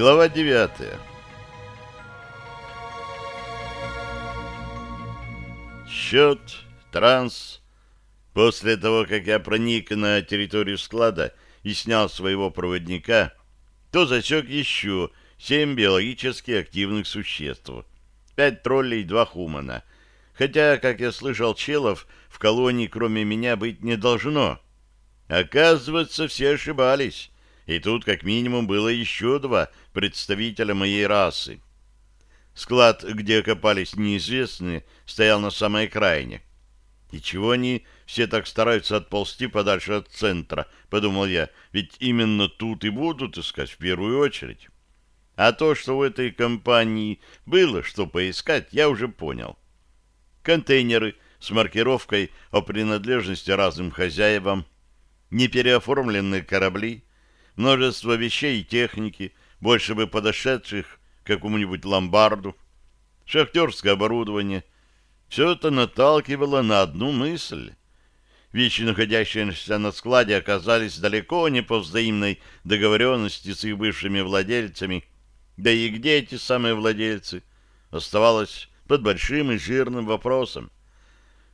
Глава девятая. Счет, транс. После того, как я проник на территорию склада и снял своего проводника, то засек еще семь биологически активных существ. Пять троллей и два хумана. Хотя, как я слышал, челов в колонии кроме меня быть не должно. Оказывается, все ошибались. И тут как минимум было еще два представителя моей расы. Склад, где копались неизвестные, стоял на самой окраине. И чего они все так стараются отползти подальше от центра, подумал я, ведь именно тут и будут искать в первую очередь. А то, что в этой компании было что поискать, я уже понял. Контейнеры с маркировкой о принадлежности разным хозяевам, непереоформленные корабли, множество вещей и техники, больше бы подошедших к какому-нибудь ломбарду, шахтерское оборудование. Все это наталкивало на одну мысль. Вещи, находящиеся на складе, оказались далеко не по взаимной договоренности с их бывшими владельцами. Да и где эти самые владельцы? Оставалось под большим и жирным вопросом.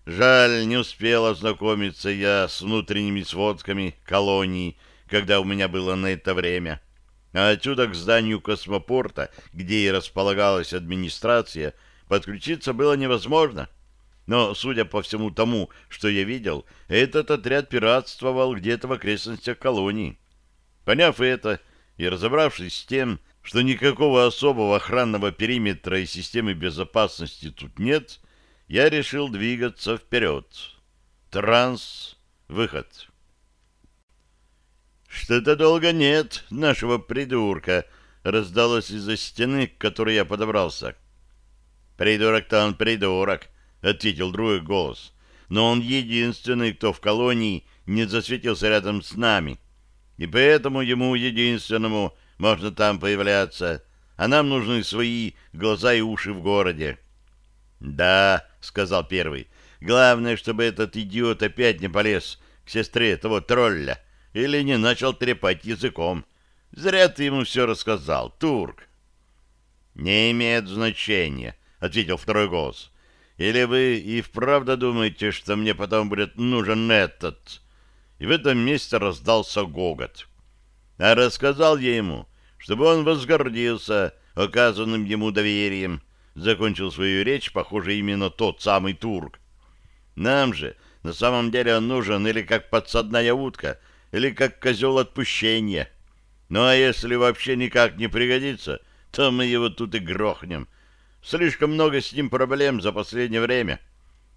Жаль, не успел ознакомиться я с внутренними сводками колонии, когда у меня было на это время. А отсюда к зданию космопорта, где и располагалась администрация, подключиться было невозможно. Но, судя по всему тому, что я видел, этот отряд пиратствовал где-то в окрестностях колонии. Поняв это и разобравшись с тем, что никакого особого охранного периметра и системы безопасности тут нет, я решил двигаться вперед. Транс. Выход. «Что-то долго нет нашего придурка», — раздалось из-за стены, к которой я подобрался. «Придурок-то он придурок», — ответил другой голос. «Но он единственный, кто в колонии не засветился рядом с нами, и поэтому ему единственному можно там появляться, а нам нужны свои глаза и уши в городе». «Да», — сказал первый, — «главное, чтобы этот идиот опять не полез к сестре того тролля» или не начал трепать языком. Зря ты ему все рассказал, турк. — Не имеет значения, — ответил второй голос. — Или вы и вправду думаете, что мне потом будет нужен этот? И в этом месте раздался гогот. А рассказал я ему, чтобы он возгордился оказанным ему доверием, закончил свою речь, похоже, именно тот самый турк. Нам же на самом деле он нужен или как подсадная утка — или как козел отпущения. Ну а если вообще никак не пригодится, то мы его тут и грохнем. Слишком много с ним проблем за последнее время.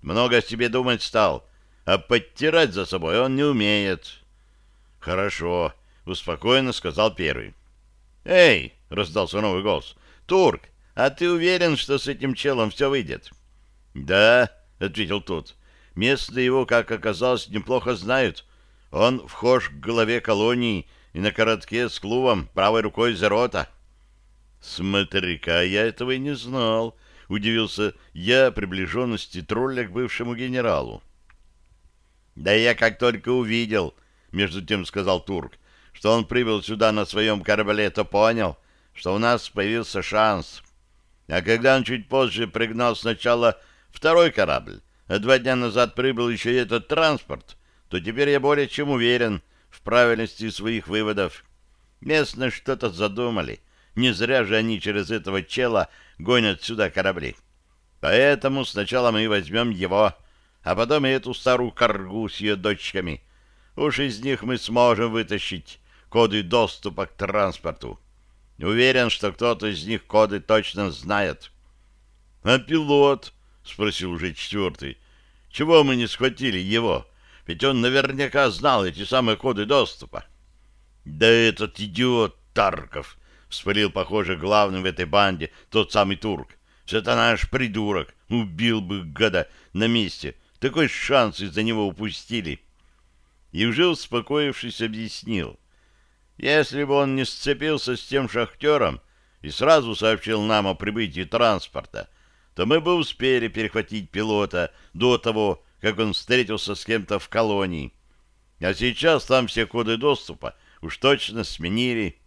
Много о себе думать стал, а подтирать за собой он не умеет. — Хорошо, — успокоенно сказал первый. — Эй, — раздался новый голос, — Турк, а ты уверен, что с этим челом все выйдет? — Да, — ответил тот. — Местные его, как оказалось, неплохо знают. Он вхож к голове колонии и на коротке с клубом правой рукой Зерота. «Смотри-ка, я этого и не знал», — удивился я приближенности тролля к бывшему генералу. «Да я как только увидел», — между тем сказал Турк, «что он прибыл сюда на своем корабле, то понял, что у нас появился шанс. А когда он чуть позже пригнал сначала второй корабль, а два дня назад прибыл еще и этот транспорт, то теперь я более чем уверен в правильности своих выводов. Местные что-то задумали. Не зря же они через этого чела гонят сюда корабли. Поэтому сначала мы возьмем его, а потом и эту старую коргу с ее дочками. Уж из них мы сможем вытащить коды доступа к транспорту. Уверен, что кто-то из них коды точно знает. — А пилот? — спросил уже четвертый. — Чего мы не схватили его? Ведь он наверняка знал эти самые коды доступа. Да этот идиот Тарков, вспылил, похоже, главным в этой банде тот самый турк. Это наш придурок. Убил бы гада на месте. Такой шанс из-за него упустили. И уже успокоившись, объяснил. Если бы он не сцепился с тем шахтером и сразу сообщил нам о прибытии транспорта, то мы бы успели перехватить пилота до того, как он встретился с кем-то в колонии. А сейчас там все коды доступа уж точно сменили.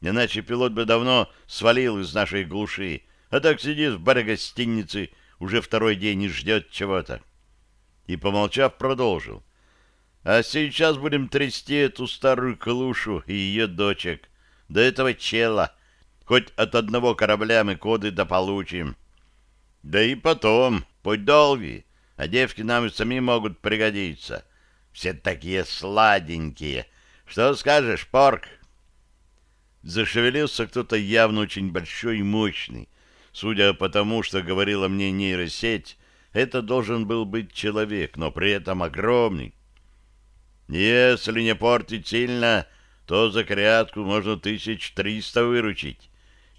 Иначе пилот бы давно свалил из нашей глуши, а так сидит в баре гостиницы, уже второй день и ждет чего-то. И, помолчав, продолжил. А сейчас будем трясти эту старую клушу и ее дочек. До этого чела. Хоть от одного корабля мы коды дополучим. Да и потом, путь долгий, а девки нам и сами могут пригодиться. Все такие сладенькие. Что скажешь, порк? Зашевелился кто-то явно очень большой и мощный. Судя по тому, что говорила мне нейросеть, это должен был быть человек, но при этом огромный. Если не портить сильно, то за крятку можно тысяч триста выручить.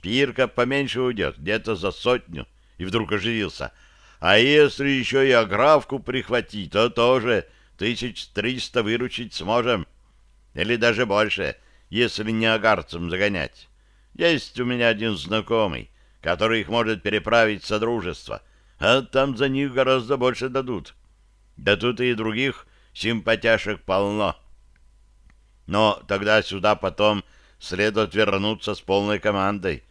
Пирка поменьше уйдет, где-то за сотню. И вдруг оживился. А если еще и аграфку прихватить, то тоже тысяч триста выручить сможем. Или даже больше, если не агарцем загонять. Есть у меня один знакомый, который их может переправить в Содружество, а там за них гораздо больше дадут. Да тут и других симпатяшек полно. Но тогда сюда потом следует вернуться с полной командой,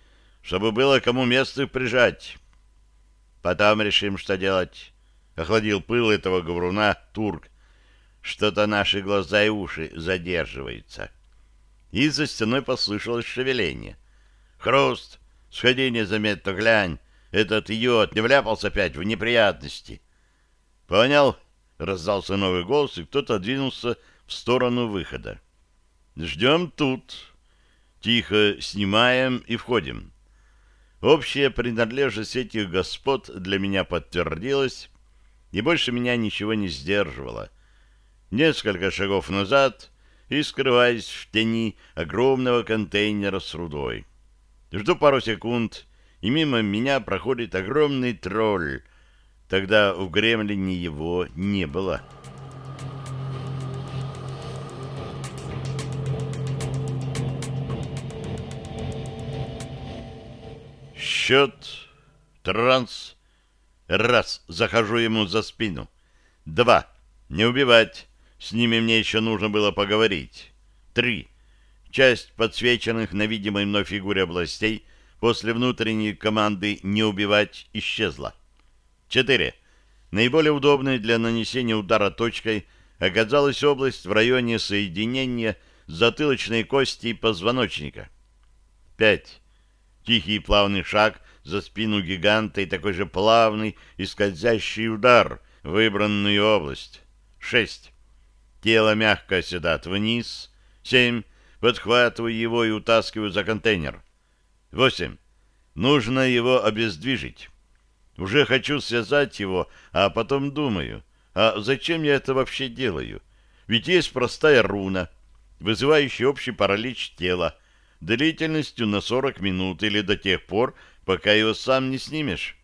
чтобы было кому место прижать. Потом решим, что делать. Охладил пыл этого говоруна турк. Что-то наши глаза и уши задерживаются. И за стеной послышалось шевеление. Хруст! Сходи незаметно, глянь. Этот идиот не вляпался опять в неприятности. Понял? Раздался новый голос, и кто-то двинулся в сторону выхода. Ждем тут. Тихо снимаем и входим. Общая принадлежность этих господ для меня подтвердилась, и больше меня ничего не сдерживало. Несколько шагов назад и скрываясь в тени огромного контейнера с рудой. Жду пару секунд, и мимо меня проходит огромный тролль. Тогда в гремлине его не было. Счет. Транс. Раз. Захожу ему за спину. Два. Не убивать. С ними мне еще нужно было поговорить. Три. Часть подсвеченных на видимой мной фигуре областей после внутренней команды «не убивать» исчезла. 4. Наиболее удобной для нанесения удара точкой оказалась область в районе соединения затылочной кости и позвоночника. 5. Тихий плавный шаг за спину гиганта и такой же плавный и скользящий удар в выбранную область. 6. Тело мягко оседает вниз. 7 подхватываю его и утаскиваю за контейнер. Восемь. Нужно его обездвижить. Уже хочу связать его, а потом думаю, а зачем я это вообще делаю? Ведь есть простая руна, вызывающая общий паралич тела, длительностью на 40 минут или до тех пор, пока его сам не снимешь.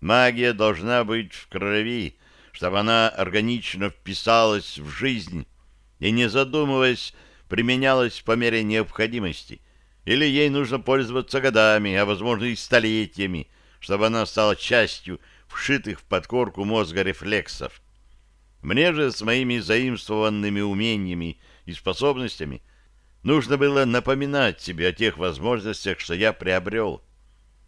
Магия должна быть в крови, чтобы она органично вписалась в жизнь и, не задумываясь, применялась по мере необходимости, или ей нужно пользоваться годами, а возможно и столетиями, чтобы она стала частью вшитых в подкорку мозга рефлексов. Мне же с моими заимствованными умениями и способностями нужно было напоминать себе о тех возможностях, что я приобрел.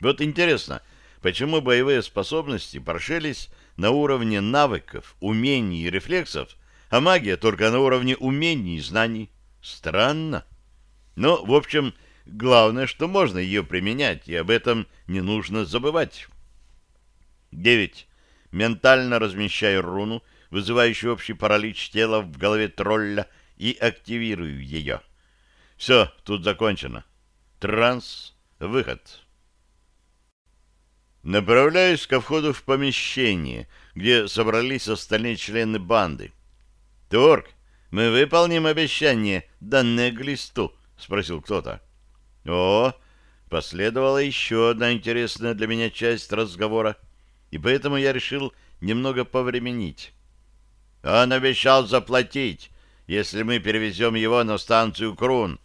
Вот интересно, почему боевые способности прошелись на уровне навыков, умений и рефлексов, а магия только на уровне умений и знаний? Странно. Но, в общем, главное, что можно ее применять, и об этом не нужно забывать. 9. Ментально размещаю руну, вызывающую общий паралич тела в голове тролля, и активирую ее. Все, тут закончено. Транс. Выход. Направляюсь ко входу в помещение, где собрались остальные члены банды. Торг, мы выполним обещание, данное Глисту? — спросил кто-то. — О, последовала еще одна интересная для меня часть разговора, и поэтому я решил немного повременить. Он обещал заплатить, если мы перевезем его на станцию Крун.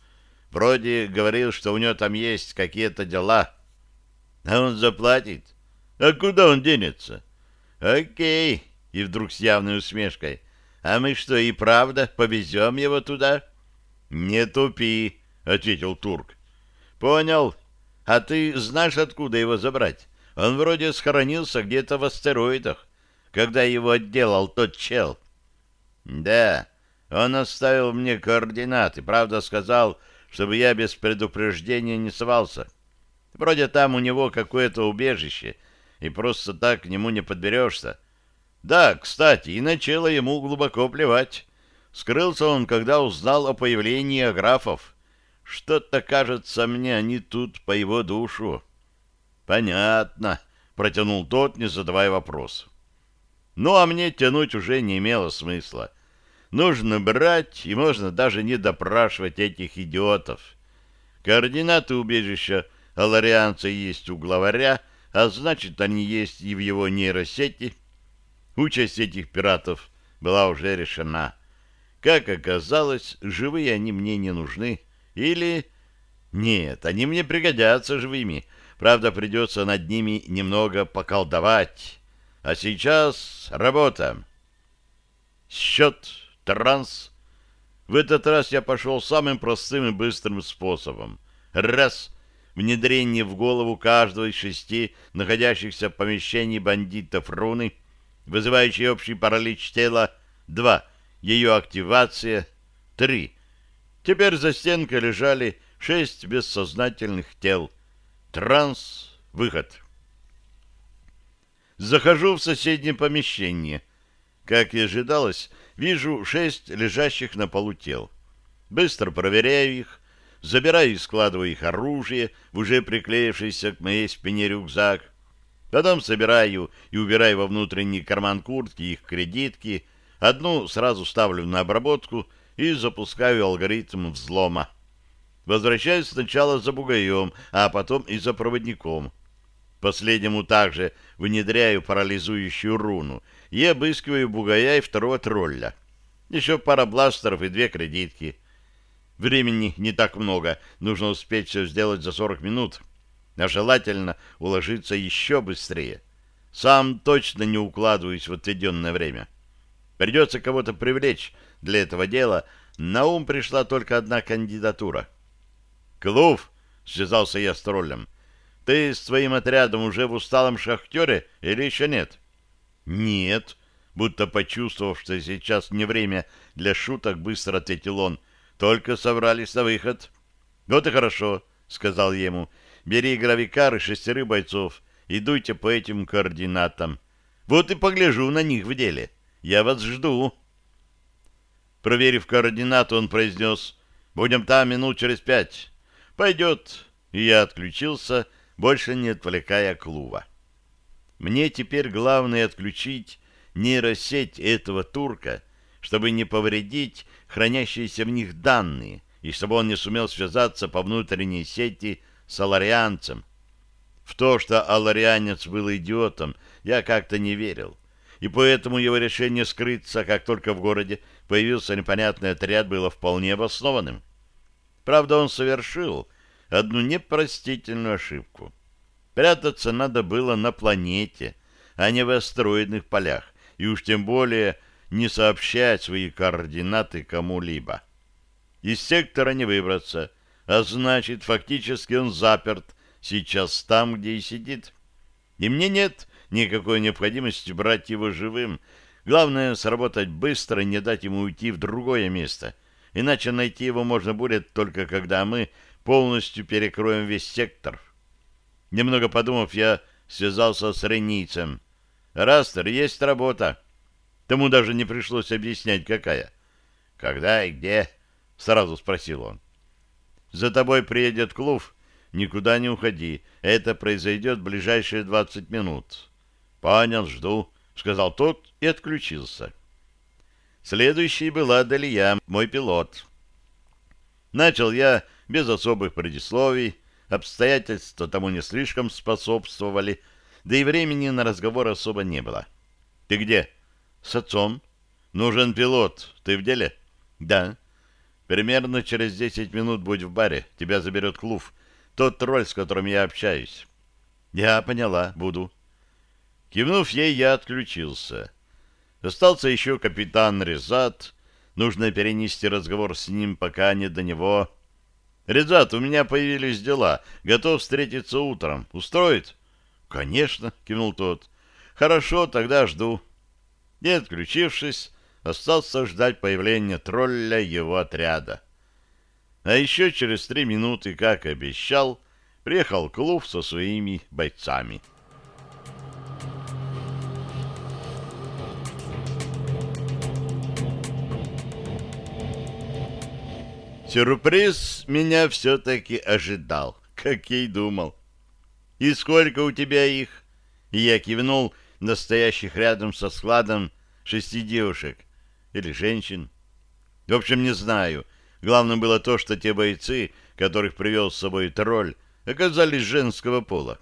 Вроде говорил, что у него там есть какие-то дела. А он заплатит? А куда он денется? Окей. И вдруг с явной усмешкой. А мы что, и правда повезем его туда? Не тупи, ответил турк. Понял. А ты знаешь, откуда его забрать? Он вроде схоронился где-то в астероидах, когда его отделал тот чел. Да, он оставил мне координаты, правда сказал, чтобы я без предупреждения не совался. Вроде там у него какое-то убежище, и просто так к нему не подберешься. Да, кстати, и начало ему глубоко плевать. Скрылся он, когда узнал о появлении аграфов. Что-то, кажется мне, они тут по его душу. Понятно, протянул тот, не задавая вопрос. Ну, а мне тянуть уже не имело смысла. Нужно брать, и можно даже не допрашивать этих идиотов. Координаты убежища аларианца есть у главаря, а значит, они есть и в его нейросети. Участь этих пиратов была уже решена. Как оказалось, живые они мне не нужны. Или... Нет, они мне пригодятся живыми. Правда, придется над ними немного поколдовать. А сейчас работа. Счет, транс. В этот раз я пошел самым простым и быстрым способом. Раз — внедрение в голову каждого из шести находящихся в помещении бандитов руны, вызывающей общий паралич тела, два, ее активация, три. Теперь за стенкой лежали шесть бессознательных тел. Транс, выход. Захожу в соседнее помещение. Как и ожидалось, вижу шесть лежащих на полу тел. Быстро проверяю их, забираю и складываю их оружие в уже приклеившийся к моей спине рюкзак. Потом собираю и убираю во внутренний карман куртки их кредитки, одну сразу ставлю на обработку и запускаю алгоритм взлома. Возвращаюсь сначала за бугаем, а потом и за проводником. Последнему также внедряю парализующую руну и обыскиваю бугая и второго тролля. Еще пара бластеров и две кредитки — Времени не так много, нужно успеть все сделать за 40 минут, а желательно уложиться еще быстрее. Сам точно не укладываюсь в отведенное время. Придется кого-то привлечь для этого дела. На ум пришла только одна кандидатура. «Клув!» — связался я с троллем. «Ты с твоим отрядом уже в усталом шахтере или еще нет?» «Нет», будто почувствовав, что сейчас не время для шуток, быстро ответил он — только собрались на выход. — Вот и хорошо, — сказал ему. — Бери гравикар и шестерых бойцов и дуйте по этим координатам. Вот и погляжу на них в деле. Я вас жду. Проверив координаты, он произнес, «Будем там минут через пять». «Пойдет». И я отключился, больше не отвлекая клуба. Мне теперь главное отключить нейросеть этого турка, чтобы не повредить хранящиеся в них данные, и чтобы он не сумел связаться по внутренней сети с аларианцем. В то, что аларианец был идиотом, я как-то не верил, и поэтому его решение скрыться, как только в городе появился непонятный отряд, было вполне обоснованным. Правда, он совершил одну непростительную ошибку. Прятаться надо было на планете, а не в астероидных полях, и уж тем более не сообщать свои координаты кому-либо. Из сектора не выбраться, а значит, фактически он заперт сейчас там, где и сидит. И мне нет никакой необходимости брать его живым. Главное — сработать быстро и не дать ему уйти в другое место. Иначе найти его можно будет только когда мы полностью перекроем весь сектор. Немного подумав, я связался с Ренийцем. «Растер, есть работа. Тому даже не пришлось объяснять, какая. «Когда и где?» — сразу спросил он. «За тобой приедет клуб. Никуда не уходи. Это произойдет в ближайшие двадцать минут». «Понял, жду», — сказал тот и отключился. Следующий была Далия, мой пилот. Начал я без особых предисловий, обстоятельства тому не слишком способствовали, да и времени на разговор особо не было. «Ты где?» С отцом. Нужен пилот. Ты в деле? Да. Примерно через десять минут будь в баре. Тебя заберет клуб. Тот тролль, с которым я общаюсь. Я поняла. Буду. Кивнув ей, я отключился. Остался еще капитан Резат. Нужно перенести разговор с ним, пока не до него. Резат, у меня появились дела. Готов встретиться утром. Устроит? Конечно, кивнул тот. Хорошо, тогда жду. И, отключившись, остался ждать появления тролля его отряда. А еще через три минуты, как обещал, приехал клуб со своими бойцами. Сюрприз меня все-таки ожидал, как я и думал. «И сколько у тебя их?» И я кивнул настоящих рядом со складом шести девушек или женщин. В общем, не знаю. Главным было то, что те бойцы, которых привел с собой тролль, оказались женского пола.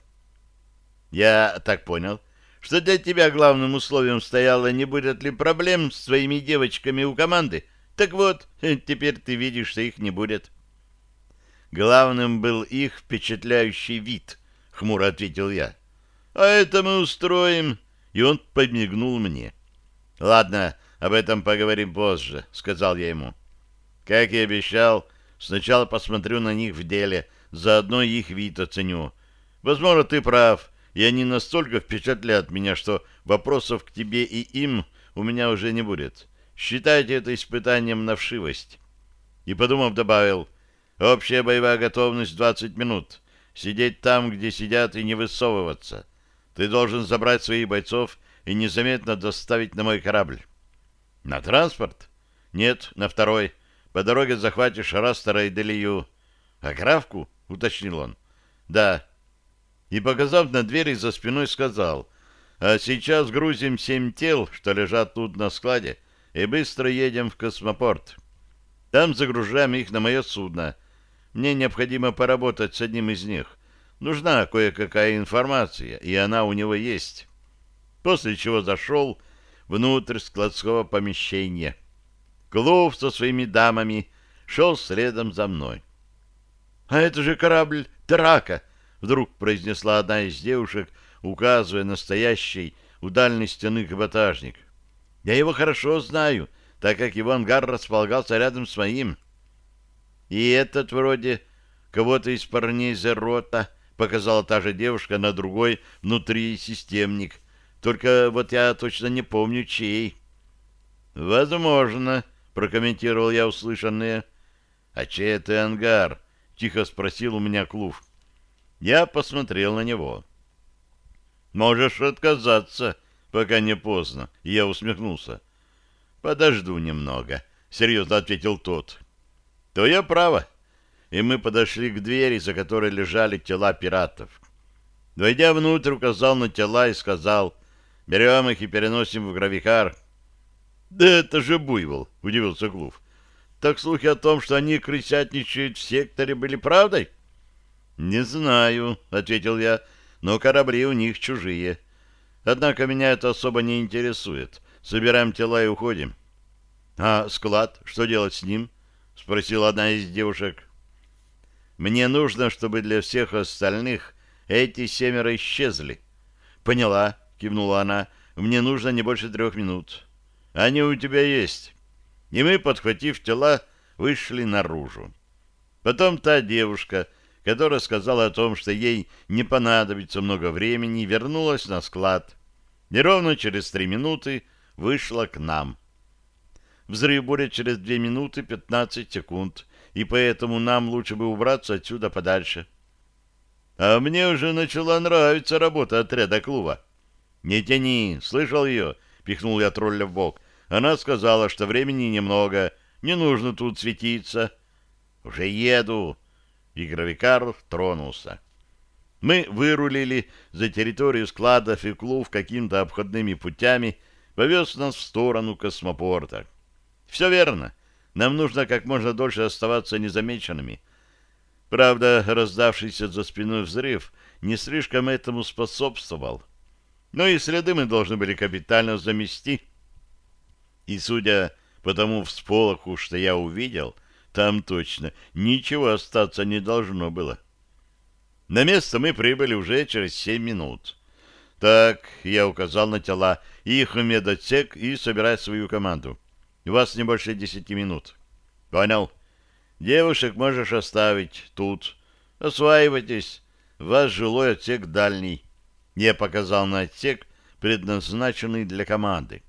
Я так понял, что для тебя главным условием стояло, не будет ли проблем с твоими девочками у команды, так вот, теперь ты видишь, что их не будет. Главным был их впечатляющий вид, хмуро ответил я. А это мы устроим. И он подмигнул мне. Ладно, об этом поговорим позже, сказал я ему. Как и обещал, сначала посмотрю на них в деле, заодно их вид оценю. Возможно, ты прав, и они настолько впечатлят меня, что вопросов к тебе и им у меня уже не будет. Считайте это испытанием на вшивость. И, подумав, добавил, общая боевая готовность 20 минут. Сидеть там, где сидят, и не высовываться. Ты должен забрать своих бойцов и незаметно доставить на мой корабль. На транспорт? Нет, на второй. По дороге захватишь Растера и Делию. А Кравку? — уточнил он. Да. И, показав на двери за спиной, сказал, а сейчас грузим семь тел, что лежат тут на складе, и быстро едем в космопорт. Там загружаем их на мое судно. Мне необходимо поработать с одним из них. Нужна кое-какая информация, и она у него есть. После чего зашел внутрь складского помещения. Клоув со своими дамами шел следом за мной. — А это же корабль «Трака», — вдруг произнесла одна из девушек, указывая настоящий у дальней стены каботажник. Я его хорошо знаю, так как его ангар располагался рядом с моим. И этот вроде кого-то из парней Зерота показала та же девушка на другой внутри системник. Только вот я точно не помню, чей. «Возможно», — прокомментировал я услышанное. «А чей это ангар?» — тихо спросил у меня Клув. Я посмотрел на него. «Можешь отказаться», пока не поздно. И я усмехнулся. «Подожду немного», — серьезно ответил тот. «То я право». И мы подошли к двери, за которой лежали тела пиратов. Войдя внутрь, указал на тела и сказал, «Берем их и переносим в гравикар». «Да это же буйвол», — удивился Клув. «Так слухи о том, что они крысятничают в секторе, были правдой?» «Не знаю», — ответил я, — «но корабли у них чужие». Однако меня это особо не интересует. Собираем тела и уходим. — А склад? Что делать с ним? — спросила одна из девушек. — Мне нужно, чтобы для всех остальных эти семеро исчезли. — Поняла, — кивнула она. — Мне нужно не больше трех минут. — Они у тебя есть. И мы, подхватив тела, вышли наружу. Потом та девушка которая сказала о том, что ей не понадобится много времени, вернулась на склад и ровно через три минуты вышла к нам. Взрыв будет через две минуты пятнадцать секунд, и поэтому нам лучше бы убраться отсюда подальше. А мне уже начала нравиться работа отряда клуба. «Не тяни, слышал ее?» — пихнул я тролля в бок. Она сказала, что времени немного, не нужно тут светиться. «Уже еду!» И гравикар тронулся. Мы вырулили за территорию складов и клуб какими-то обходными путями, повез нас в сторону космопорта. Все верно. Нам нужно как можно дольше оставаться незамеченными. Правда, раздавшийся за спиной взрыв не слишком этому способствовал. Но и следы мы должны были капитально замести. И, судя по тому всполоху, что я увидел, там точно ничего остаться не должно было. На место мы прибыли уже через семь минут. Так, я указал на тела, их в медотсек и собирать свою команду. У вас не больше десяти минут. Понял. Девушек можешь оставить тут. Осваивайтесь. Ваш жилой отсек дальний. Я показал на отсек, предназначенный для команды.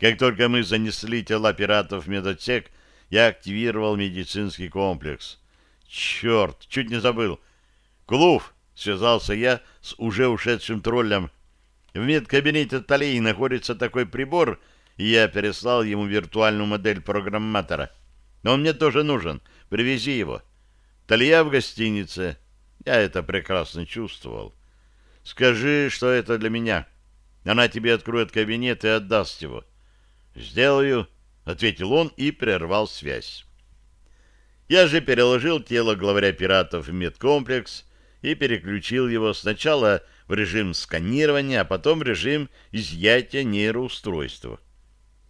Как только мы занесли тела пиратов в медотсек, я активировал медицинский комплекс. Черт, чуть не забыл. Клув, связался я с уже ушедшим троллем. В медкабинете Талии находится такой прибор, и я переслал ему виртуальную модель программатора. Но он мне тоже нужен. Привези его. Талия в гостинице. Я это прекрасно чувствовал. Скажи, что это для меня. Она тебе откроет кабинет и отдаст его. Сделаю, — ответил он и прервал связь. Я же переложил тело главаря пиратов в медкомплекс и переключил его сначала в режим сканирования, а потом в режим изъятия нейроустройства.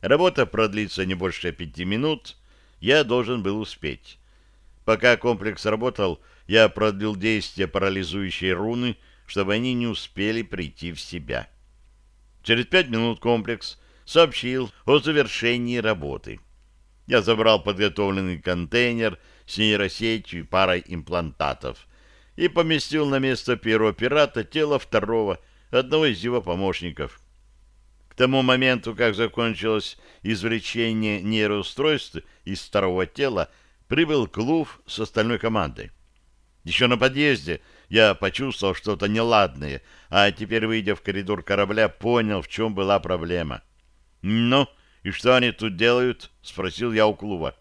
Работа продлится не больше пяти минут, я должен был успеть. Пока комплекс работал, я продлил действие парализующей руны, чтобы они не успели прийти в себя. Через пять минут комплекс сообщил о завершении работы. Я забрал подготовленный контейнер с нейросетью и парой имплантатов и поместил на место первого пирата тело второго, одного из его помощников. К тому моменту, как закончилось извлечение нейроустройств из второго тела, прибыл Клув с остальной командой. Еще на подъезде я почувствовал что-то неладное, а теперь, выйдя в коридор корабля, понял, в чем была проблема. «Ну, и что они тут делают?» — спросил я у Клува.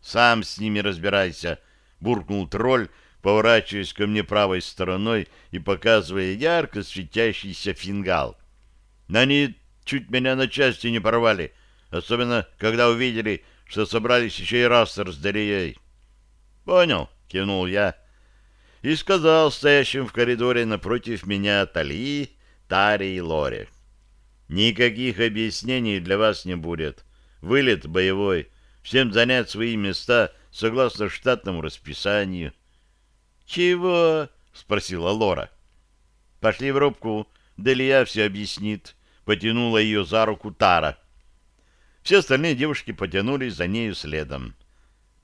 «Сам с ними разбирайся», — буркнул тролль, поворачиваясь ко мне правой стороной и показывая ярко светящийся фингал. «Они чуть меня на части не порвали, особенно когда увидели, что собрались еще и растер с Дарьей». «Понял», — кивнул я, и сказал стоящим в коридоре напротив меня Тали, Таре и Лоре. Никаких объяснений для вас не будет. Вылет боевой. Всем занять свои места согласно штатному расписанию. «Чего?» — спросила Лора. «Пошли в рубку. Делия все объяснит». Потянула ее за руку Тара. Все остальные девушки потянулись за нею следом.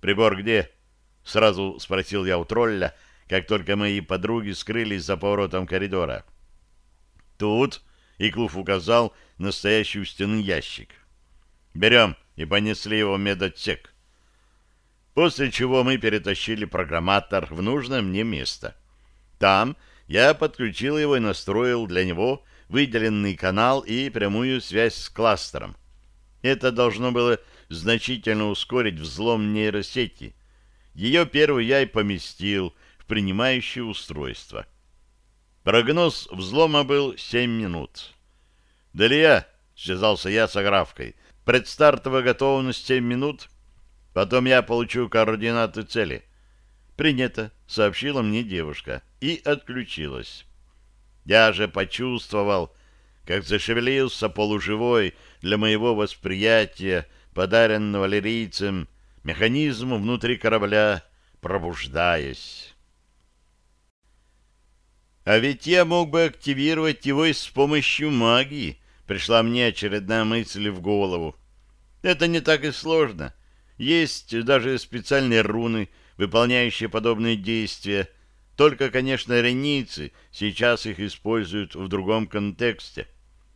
«Прибор где?» — сразу спросил я у тролля, как только мои подруги скрылись за поворотом коридора. «Тут», и Клуф указал настоящий у стены ящик. «Берем» и понесли его в медотсек. После чего мы перетащили программатор в нужное мне место. Там я подключил его и настроил для него выделенный канал и прямую связь с кластером. Это должно было значительно ускорить взлом нейросети. Ее первый я и поместил в принимающее устройство. Прогноз взлома был 7 минут. «Далия!» — связался я с Аграфкой. «Предстартовая готовность 7 минут. Потом я получу координаты цели». «Принято», — сообщила мне девушка и отключилась. Я же почувствовал, как зашевелился полуживой для моего восприятия, подаренного лирийцем, механизму внутри корабля, пробуждаясь. А ведь я мог бы активировать его и с помощью магии, пришла мне очередная мысль в голову. Это не так и сложно. Есть даже специальные руны, выполняющие подобные действия. Только, конечно, реницы сейчас их используют в другом контексте.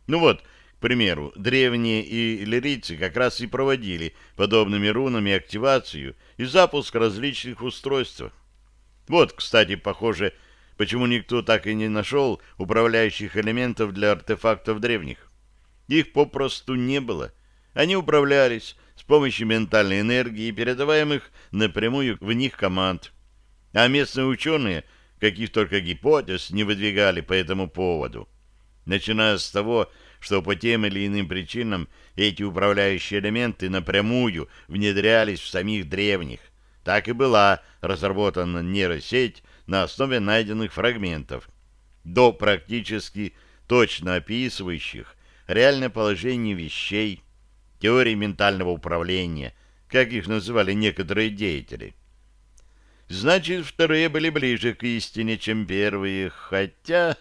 Ну вот, к примеру, древние и иллирийцы как раз и проводили подобными рунами активацию и запуск различных устройств. Вот, кстати, похоже, почему никто так и не нашел управляющих элементов для артефактов древних. Их попросту не было. Они управлялись с помощью ментальной энергии, передаваемых напрямую в них команд. А местные ученые каких только гипотез не выдвигали по этому поводу. Начиная с того, что по тем или иным причинам эти управляющие элементы напрямую внедрялись в самих древних. Так и была разработана нейросеть на основе найденных фрагментов, до практически точно описывающих реальное положение вещей, теории ментального управления, как их называли некоторые деятели. Значит, вторые были ближе к истине, чем первые, хотя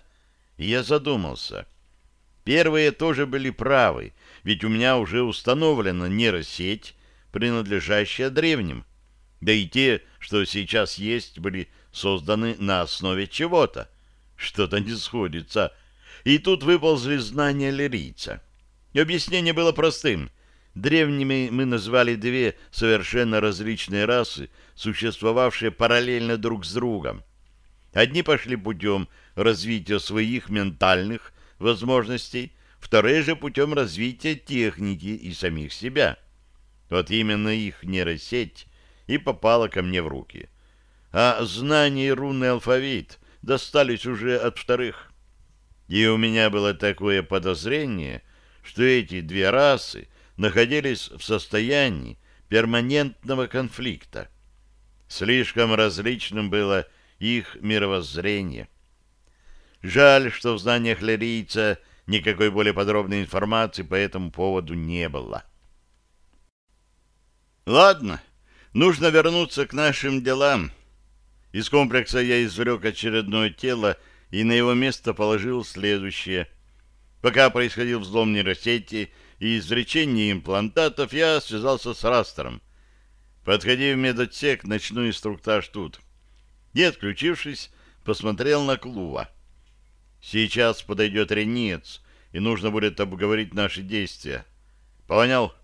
я задумался. Первые тоже были правы, ведь у меня уже установлена нейросеть, принадлежащая древним. Да и те, что сейчас есть, были созданы на основе чего-то. Что-то не сходится. И тут выползли знания лирийца. Объяснение было простым. Древними мы назвали две совершенно различные расы, существовавшие параллельно друг с другом. Одни пошли путем развития своих ментальных возможностей, вторые же путем развития техники и самих себя. Вот именно их нейросеть и попала ко мне в руки. А знания и рунный алфавит достались уже от вторых. И у меня было такое подозрение, что эти две расы находились в состоянии перманентного конфликта. Слишком различным было их мировоззрение. Жаль, что в знаниях лирийца никакой более подробной информации по этому поводу не было. Ладно, нужно вернуться к нашим делам. Из комплекса я извлек очередное тело и на его место положил следующее. Пока происходил взлом нейросети и извлечение имплантатов, я связался с Растером. Подходи в медотсек, начну инструктаж тут. И, отключившись, посмотрел на Клува. Сейчас подойдет Ренец, и нужно будет обговорить наши действия. Понял?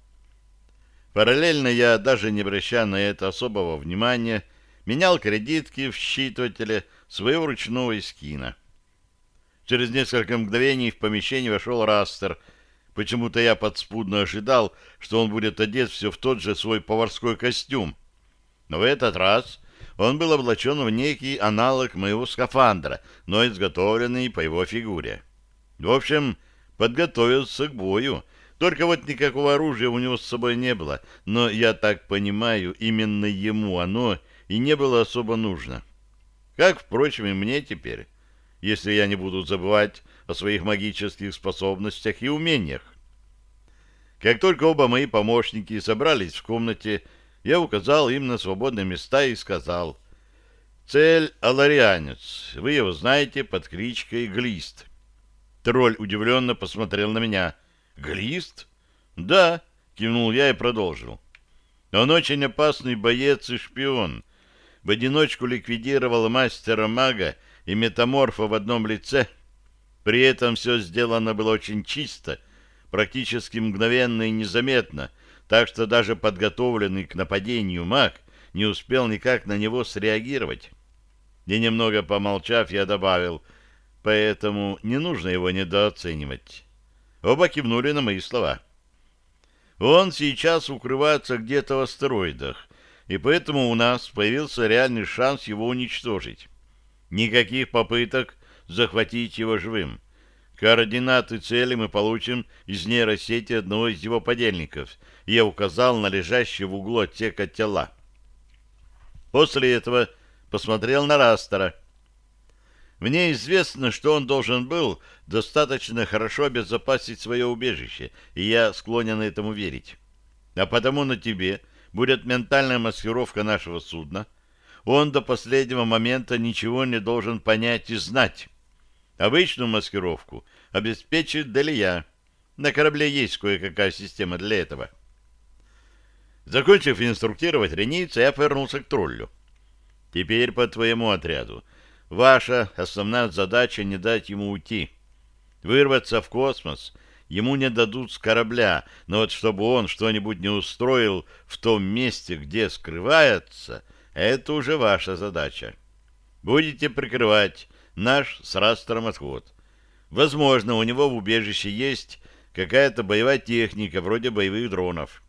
Параллельно я, даже не обращая на это особого внимания, менял кредитки в считывателе своего ручного эскина. Через несколько мгновений в помещение вошел Растер. Почему-то я подспудно ожидал, что он будет одет все в тот же свой поварской костюм. Но в этот раз он был облачен в некий аналог моего скафандра, но изготовленный по его фигуре. В общем, подготовился к бою. Только вот никакого оружия у него с собой не было, но, я так понимаю, именно ему оно и не было особо нужно. Как, впрочем, и мне теперь, если я не буду забывать о своих магических способностях и умениях. Как только оба мои помощники собрались в комнате, я указал им на свободные места и сказал, «Цель — Аларианец. Вы его знаете под кличкой Глист». Тролль удивленно посмотрел на меня. «Глист?» «Да», — кивнул я и продолжил. «Он очень опасный боец и шпион в одиночку ликвидировал мастера-мага и метаморфа в одном лице. При этом все сделано было очень чисто, практически мгновенно и незаметно, так что даже подготовленный к нападению маг не успел никак на него среагировать. И немного помолчав, я добавил, поэтому не нужно его недооценивать. Оба кивнули на мои слова. Он сейчас укрывается где-то в астероидах, и поэтому у нас появился реальный шанс его уничтожить. Никаких попыток захватить его живым. Координаты цели мы получим из нейросети одного из его подельников. Я указал на лежащие в углу отсека тела. После этого посмотрел на Растера. Мне известно, что он должен был достаточно хорошо обезопасить свое убежище, и я склонен этому верить. А потому на тебе будет ментальная маскировка нашего судна. Он до последнего момента ничего не должен понять и знать. Обычную маскировку обеспечит Делия. На корабле есть кое-какая система для этого. Закончив инструктировать ренийца, я повернулся к троллю. Теперь по твоему отряду. Ваша основная задача не дать ему уйти. Вырваться в космос ему не дадут с корабля, но вот чтобы он что-нибудь не устроил в том месте, где скрывается, это уже ваша задача. Будете прикрывать наш с Растером отход. Возможно, у него в убежище есть какая-то боевая техника, вроде боевых дронов.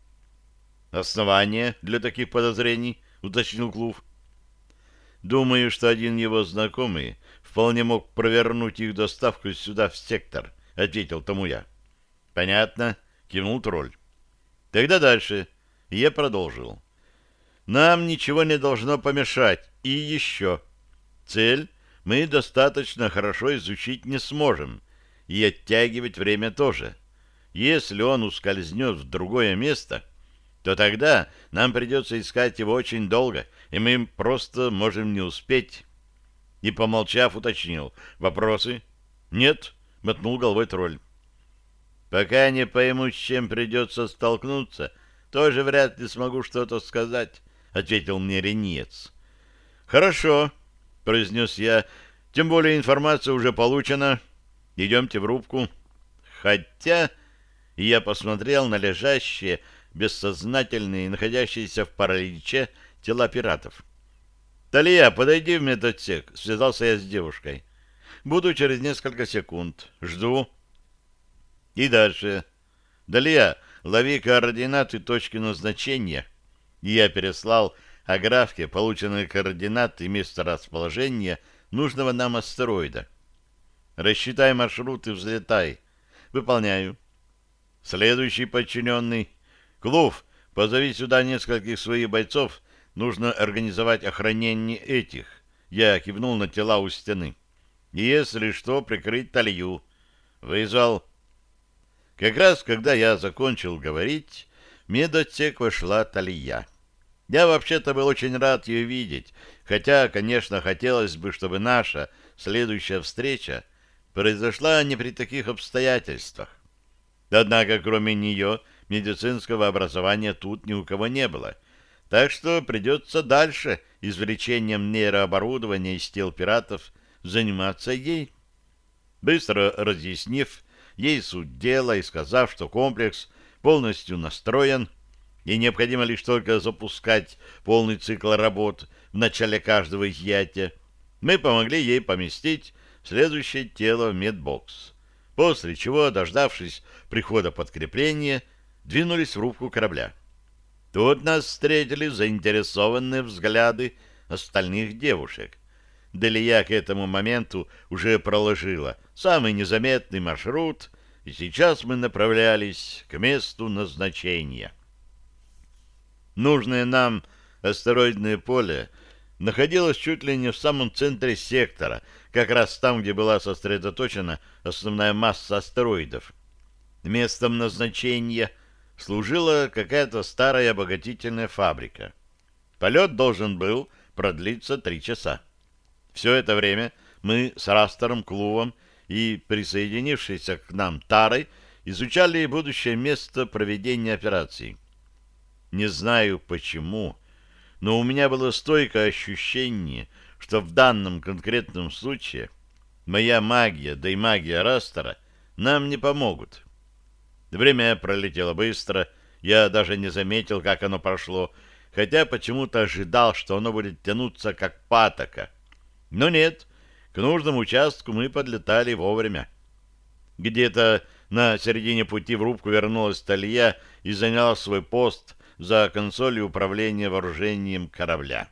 Основание для таких подозрений, уточнил Клув. Думаю, что один его знакомый вполне мог провернуть их доставку сюда в сектор, ответил тому я. Понятно, кивнул тролль. Тогда дальше. Я продолжил. Нам ничего не должно помешать. И еще. Цель мы достаточно хорошо изучить не сможем. И оттягивать время тоже. Если он ускользнет в другое место, то тогда нам придется искать его очень долго, и мы просто можем не успеть. И, помолчав, уточнил. Вопросы? Нет, мотнул головой тролль. Пока не пойму, с чем придется столкнуться, тоже вряд ли смогу что-то сказать, — ответил мне Ренец. «Хорошо», — произнес я, — «тем более информация уже получена. Идемте в рубку». Хотя... Я посмотрел на лежащие, бессознательные, находящиеся в параличе тела пиратов. «Талия, подойди в медотсек», — связался я с девушкой. «Буду через несколько секунд. Жду». И дальше. «Далия, лови координаты точки назначения». я переслал Аграфке полученные координаты и место расположения нужного нам астероида. «Рассчитай маршрут и взлетай». «Выполняю». Следующий подчиненный. «Клув, позови сюда нескольких своих бойцов. Нужно организовать охранение этих». Я кивнул на тела у стены. «Если что, прикрыть талью». Вызвал. Как раз, когда я закончил говорить, в медотсек вошла Талия. Я вообще-то был очень рад ее видеть, хотя, конечно, хотелось бы, чтобы наша следующая встреча произошла не при таких обстоятельствах. Однако, кроме нее, медицинского образования тут ни у кого не было, так что придется дальше извлечением нейрооборудования из тел пиратов заниматься ей. Быстро разъяснив ей суть дела и сказав, что комплекс полностью настроен, и необходимо лишь только запускать полный цикл работ в начале каждого изъятия, мы помогли ей поместить следующее тело в медбокс. После чего, дождавшись прихода подкрепления, двинулись в рубку корабля. Тут нас встретили заинтересованные взгляды остальных девушек. Делия к этому моменту уже проложила самый незаметный маршрут, и сейчас мы направлялись к месту назначения. Нужное нам астероидное поле находилось чуть ли не в самом центре сектора, как раз там, где была сосредоточена основная масса астероидов. Местом назначения служила какая-то старая обогатительная фабрика. Полет должен был продлиться три часа. Все это время мы с Растером Клувом и присоединившейся к нам Тарой изучали будущее место проведения операции. Не знаю почему, но у меня было стойкое ощущение, что в данном конкретном случае моя магия, да и магия Растера нам не помогут. Время пролетело быстро, я даже не заметил, как оно прошло, хотя почему-то ожидал, что оно будет тянуться как патока. Но нет, к нужному участку мы подлетали вовремя. Где-то на середине пути в рубку вернулась Талья и заняла свой пост за консолью управления вооружением корабля.